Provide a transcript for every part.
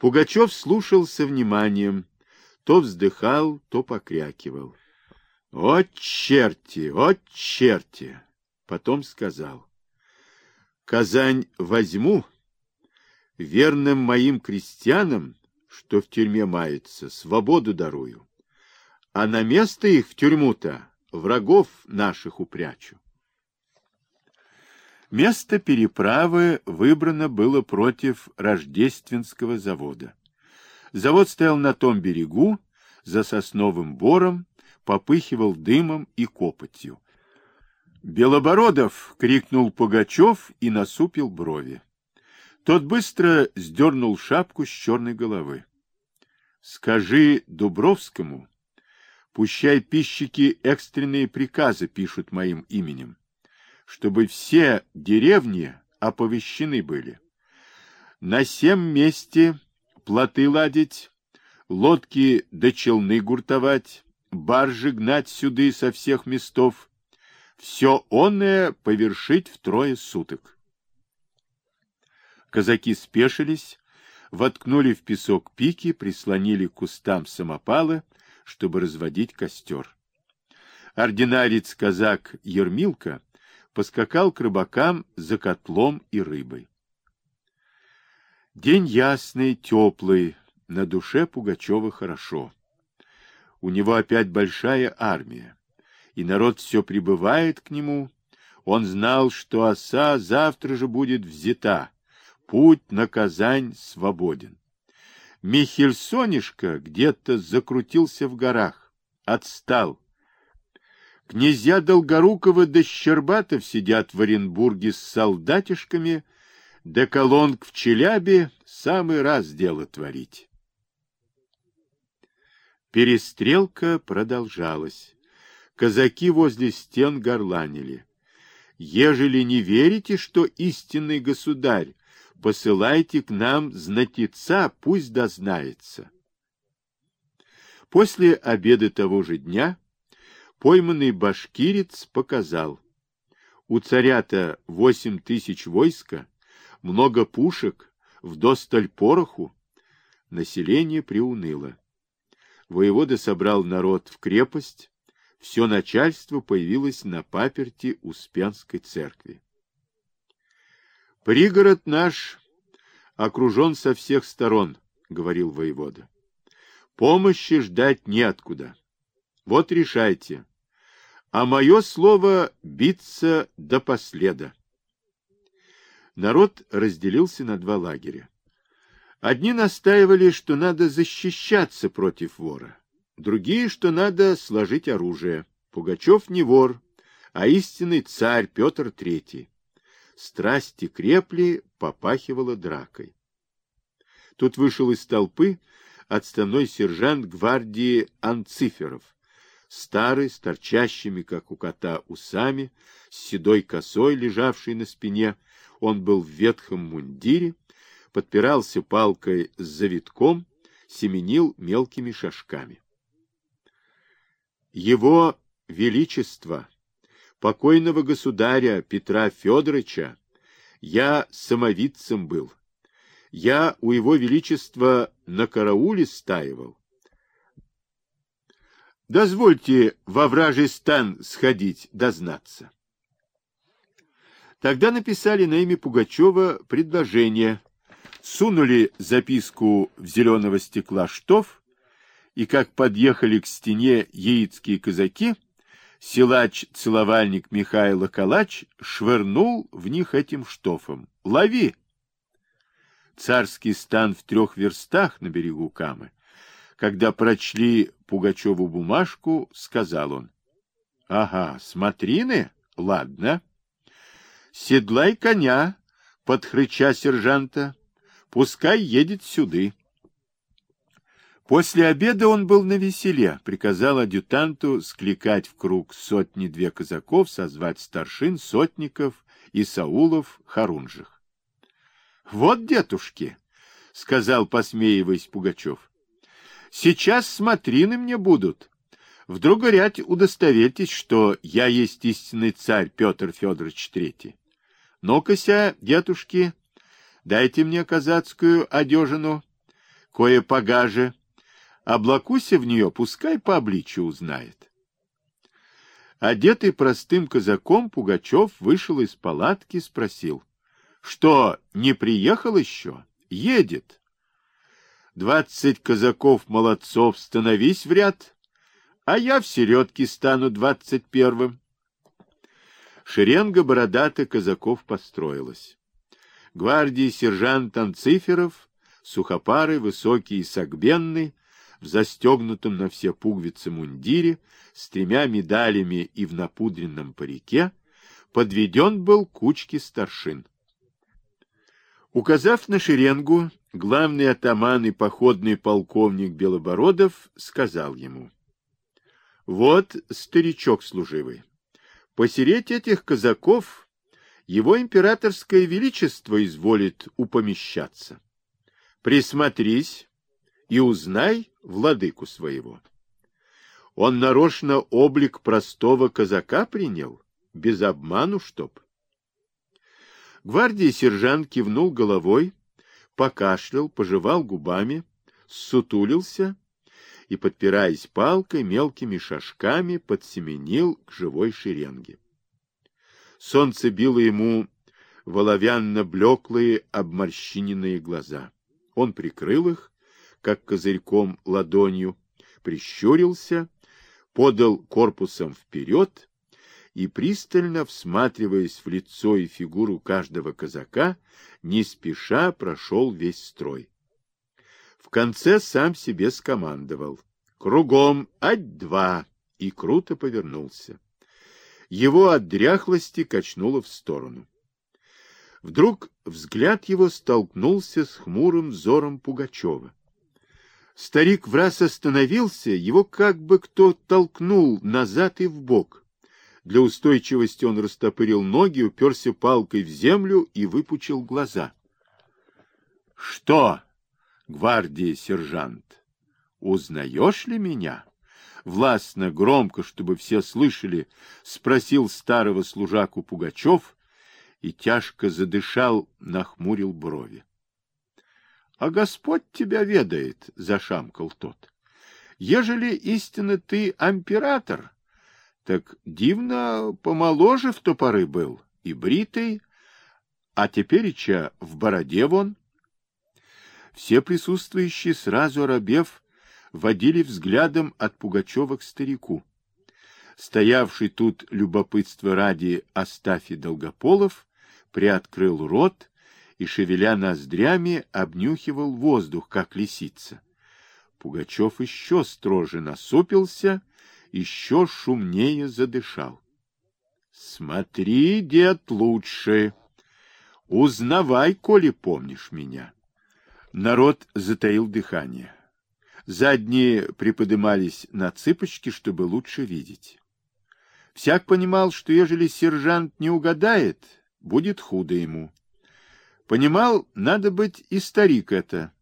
Пугачев слушал со вниманием, то вздыхал, то покрякивал. — О, черти, о, черти! Потом сказал. — Казань возьму, верным моим крестьянам, что в тюрьме мается, свободу дарую, а на место их в тюрьму-то врагов наших упрячу. Место переправы выбрано было против Рождественского завода. Завод стоял на том берегу, за сосновым бором, попыхивал дымом и копотью. «Белобородов!» — крикнул Пугачев и насупил брови. Тот быстро сдернул шапку с черной головы. «Скажи Дубровскому, пущай пищики экстренные приказы пишут моим именем, чтобы все деревни оповещены были. На семь месте плоты ладить, лодки до челны гуртовать, баржи гнать сюды со всех местов, все онное повершить в трое суток. Казаки спешились, воткнули в песок пики, прислонили к кустам самопалы, чтобы разводить костер. Ординарец-казак Ермилка поскакал к рыбакам за котлом и рыбой. День ясный, теплый, на душе Пугачева хорошо. У него опять большая армия, и народ все прибывает к нему. Он знал, что оса завтра же будет взята, путь на Казань свободен. Михельсонишка где-то закрутился в горах, отстал. Князья Долгорукова да Щербатов сидят в Оренбурге с солдатишками, да колонг в Челябе самый раз дело творить. Перестрелка продолжалась. Казаки возле стен горланили. Ежели не верите, что истинный государь, посылайте к нам знатица, пусть дознается. После обеда того же дня пойманный башкирец показал. У царя-то восемь тысяч войска, много пушек, вдосталь пороху. Население приуныло. Воевода собрал народ в крепость, все начальство появилось на паперти Успенской церкви. Пригород наш окружен со всех сторон, говорил воевода. Помощи ждать неоткуда. Вот решайте. А мое слово биться до последа. Народ разделился на два лагеря. Одни настаивали, что надо защищаться против вора, другие, что надо сложить оружие. Пугачев не вор, а истинный царь Петр III. Страсти крепли, попахивало дракой. Тут вышел из толпы отставной сержант гвардии Анциферов, старый, с торчащими, как у кота, усами, с седой косой, лежавший на спине. Он был в ветхом мундире, подпирался палкой с завитком, семенил мелкими шажками. Его Величество, покойного государя Петра Федоровича, я самовидцем был. Я у его величества на карауле стаивал. Дозвольте во вражий стан сходить, дознаться. Тогда написали на имя Пугачева предложение сунули записку в зеленого стекла штоф, и как подъехали к стене яицкие казаки, силач-целовальник Михайло Калач швырнул в них этим штофом. «Лови!» Царский стан в трех верстах на берегу Камы. Когда прочли Пугачеву бумажку, сказал он. — Ага, смотрины? Ладно. Седлай коня, подхрыча сержанта. Пускай едет сюды. После обеда он был на веселе, приказал адъютанту скликать в круг сотни-две казаков, созвать старшин, сотников и саулов, хорунжих. — Вот, дедушки, — сказал, посмеиваясь Пугачев, — сейчас смотрины мне будут. Вдруг говорят, удостоверьтесь, что я есть истинный царь Петр Федорович Третий. Ну-ка, дедушки, Дайте мне казацкую одежину. кое погаже. Облакуся в нее, пускай по обличию узнает. Одетый простым казаком, Пугачев вышел из палатки, спросил. — Что, не приехал еще? Едет. Двадцать казаков-молодцов, становись в ряд, а я в середке стану двадцать первым. Шеренга бородатых казаков построилась. Гвардии сержант Анциферов, сухопарый, высокий и согбенный, в застегнутом на все пуговицы мундире, с тремя медалями и в напудренном парике, подведен был кучки старшин. Указав на шеренгу, главный атаман и походный полковник Белобородов сказал ему, «Вот старичок служивый, посереть этих казаков его императорское величество изволит упомещаться. Присмотрись и узнай владыку своего. Он нарочно облик простого казака принял, без обману чтоб. Гвардии сержант кивнул головой, покашлял, пожевал губами, сутулился и, подпираясь палкой, мелкими шажками подсеменил к живой шеренге. Солнце било ему в оловянно-блеклые обморщиненные глаза. Он прикрыл их, как козырьком ладонью, прищурился, подал корпусом вперед и, пристально всматриваясь в лицо и фигуру каждого казака, не спеша прошел весь строй. В конце сам себе скомандовал. Кругом ать-два! И круто повернулся. Его от дряхлости качнуло в сторону. Вдруг взгляд его столкнулся с хмурым взором Пугачева. Старик в раз остановился, его как бы кто толкнул назад и в бок. Для устойчивости он растопырил ноги, уперся палкой в землю и выпучил глаза. — Что, гвардии сержант, узнаешь ли меня? Властно, громко, чтобы все слышали, спросил старого служаку Пугачев и тяжко задышал, нахмурил брови. — А Господь тебя ведает, — зашамкал тот. — Ежели истинно ты император, так дивно помоложе в то поры был, и бритый, а тепереча в бороде вон. Все присутствующие, сразу оробев, водили взглядом от Пугачева к старику. Стоявший тут любопытство ради Астафий Долгополов приоткрыл рот и, шевеля ноздрями, обнюхивал воздух, как лисица. Пугачев еще строже насупился еще шумнее задышал. — Смотри, дед, лучше. Узнавай, коли помнишь меня. Народ затаил дыхание. Задние приподымались на цыпочки, чтобы лучше видеть. Всяк понимал, что ежели сержант не угадает, будет худо ему. Понимал, надо быть и старик это,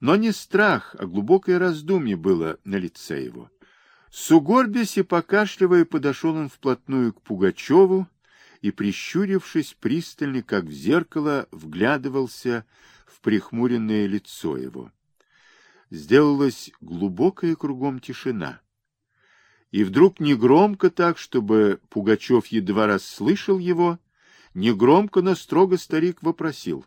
но не страх, а глубокое раздумье было на лице его. Сугорбясь и покашливая, подошел он вплотную к Пугачеву и, прищурившись пристально, как в зеркало, вглядывался в прихмуренное лицо его. Сделалась глубокая кругом тишина. И вдруг негромко так, чтобы Пугачев едва расслышал его, негромко, но строго старик вопросил.